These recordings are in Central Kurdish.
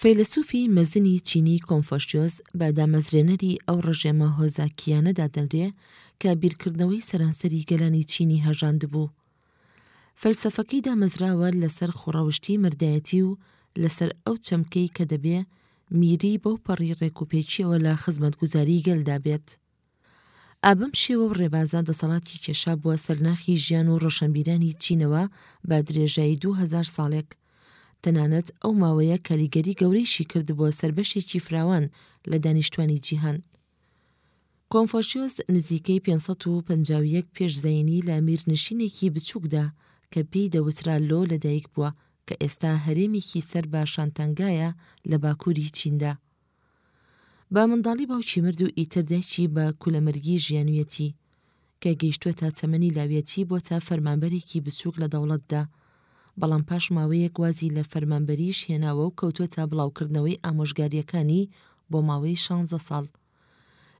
فەیلەسوفی مەزنی چینی کۆنفۆشیۆس بە دامەزرێنەری ئەو ڕژێمە هۆزاکییانە دادەنرێ کە بیرکردنەوەی سەرانسەری گەلانی چینی هەژاندبوو. فەلسەفەکەی دامەزراوە لەسەر خوڕەوشتی مەردایەتی و لەسەر ئەو چەمکەی کە دەبێ میری بەوپەڕی ڕێکوپێکییەوە لە خزمەتگوزاریی گەلدا بێت. ئا بەم شێوە و ڕێبازە دەسەڵاتی کێشا بووە سەر ناخی ژیان و ڕۆشەنبیرانی چینەوە بە درێژایی دوو هەزار ساڵێک. تەنانەت ئەو ماوەیە کاریگەری گەورەیشی کردبووە سەر بەشێکی فراوان لە دانیشتوانی جیهان. کۆنفۆشیۆس نزیکەی 551 پێش زەینی لە میرنشینێکی بچووکدا کە پێی دەوترا لۆ لەدایک بووە کە ئێستا هەرێمێکی سەر بە شانتانگایە لە باکووری چیندا. بە منداڵی باوکی مرد و ئیتر دایکی بە کولەمەرگی ژیانویەتی کە گەیشتوە تا تەمەنی لاویەتی بۆ تا فەرمانبەرێکی بچووک لە دەوڵەتدا بەڵام پاش ماوەیەک وازی لە فەرمانبەریش هێناوە و کەوتوە تا بڵاوکردنەوەی ئامۆژگاریەکانی بۆ ماوەی شانزە ساڵ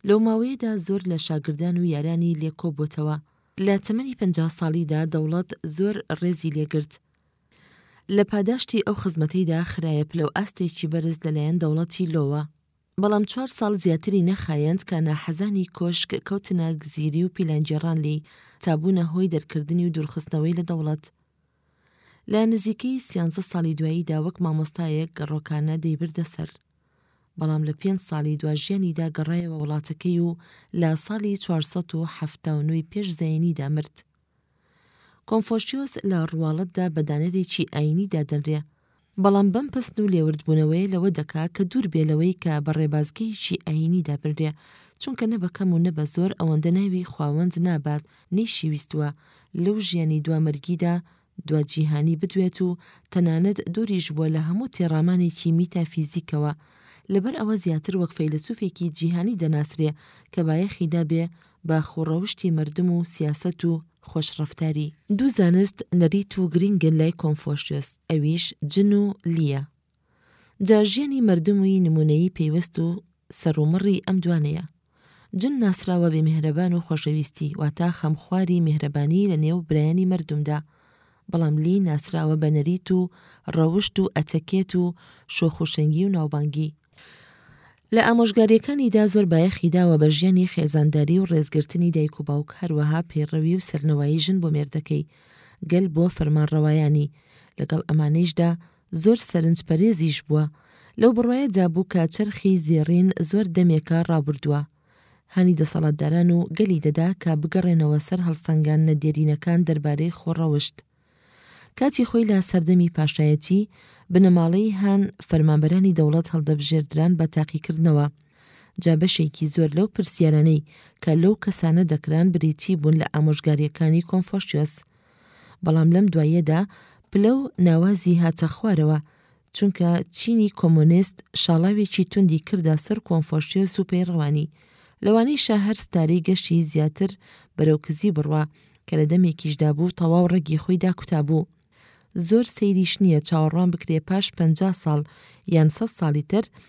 لەو ماوەیەدا زۆر لە شاگردان و یارانی لێکۆبووتەوە لە تەمەنی پەنجا ساڵیدا دەوڵەت زۆر ڕێزی لێگرت لە پاداشتی ئەو خزمەتەیدا خرایە پلەو ئاستێکی بەرز لەلایەن دەوڵەتی لۆوە، بەڵام چوار ساڵ زیاتری نەخایاند کە ناحەزانی کۆشک کەوتنە گزیری و پیلانگێڕان لێی تا بوونە هۆی دەرکردنی و دوورخستنەوەی لە دەوڵەت. لە نزیکەی سیانزە ساڵی دواییدا وەک مامۆستایەک گەڕۆکانە دەیبردە سەر، بەڵام لە پێنج ساڵی دوا ژیانیدا گەڕایەوە وڵاتەکەی و لە ساڵی چوار سەد و حەفتا و نۆ ی پێش زایینیدا مرد. کۆنفۆشیۆس لە ڕواڵەتدا بە دانەرێکی ئایینی دادەنرێ، بەڵام بەم پەسن و لێوردبوونەوەیە لەوە دەکا کە دوور بێ لەوەی کە بە ڕێبازگەیەکی ئایینی دابنرێ، چونکە نە بە کەم و نە بە زۆر ئەوەندە ناوی خواوەند نابات نەیشی ویستووە لەو ژیانی دوا مەرگیدا دوا جیهانی بدوێت و تەنانەت دووریش بووە لە هەموو تێڕامانێکی میتافیزیکەوە لەبەر ئەوە زیاتر وەک فەیلەسوفێکی جیهانی دەناسرێ کە بایەخی دابێ بە خووڕەوشتی مەردم و سیاسەت و خۆش ڕەفتاری. دوو زانست نەریت و گرینگن لای کۆنفۆشیۆس ئەویش جن و لیە. جا ژیانی مەردم وی نموونەیی پەیوەست و سەر و مڕی ئەم دوانەیە. جن ناسراوە بێ میهرەبان و خۆشەویستی واتا خەم خواری میهرەبانی لە نێو برایانی مەردمدا بەڵام لی ناسراوە بە نەریت و ڕەوشت و ئەتەکێت و شۆخ و شەنگی و ناوبانگی. لە ئامۆژگارییەکانیدا زۆر بایەخی داوە بە ژیانی خێزانداری و ڕێزگرتنی دایک و باوک هەروەها پەیڕەوی و سەرنەوایی ژن بۆ مێردەکەی گەل بووە فەرمانڕەوایانی لەگەڵ ئەمانەیشدا زۆر سەرنج پەرێزیش بووە لەو بڕوایەدا بوو کە چەرخی زێڕین زۆر دەمێکە ڕابردووە هانی دەسەڵاتداران و گەلی دەدا کە بگەڕێنەوە سەر هەڵسەنگاندنە دێرینەکان دەربارەی خۆڕەوشت کاتی خۆی لە سەردەمی پاشایەتی، بنەماڵەی هان، فەرمانبەرانی دەوڵەت هەڵدەبژێردران بە تاقیکردنەوە. جا بەشێکی زۆر لەو پرسیارانەی کە لەو کەسانە دەکران بریتی بوون لە ئامۆژگارییەکانی کۆنفۆشیۆس. بەڵام لەم دواییەدا پلە و ناوازی هاتە خوارەوە، چونکە چینی کۆمۆنیست شاڵاوێکی توندی کردە سەر کۆنفۆشیۆس و پەیڕەوانی لەوانەی شا هەر ستارەی گەشتی زیاتر بەرەو کزی بڕوا کە لە دەمێکیشدا بوو تەواو ڕەگی خۆی داکوتا بوو زۆر سەیریش نییە چاوەڕوان بکرێ پاش پەنجا ساڵ یان سەد ساڵی تر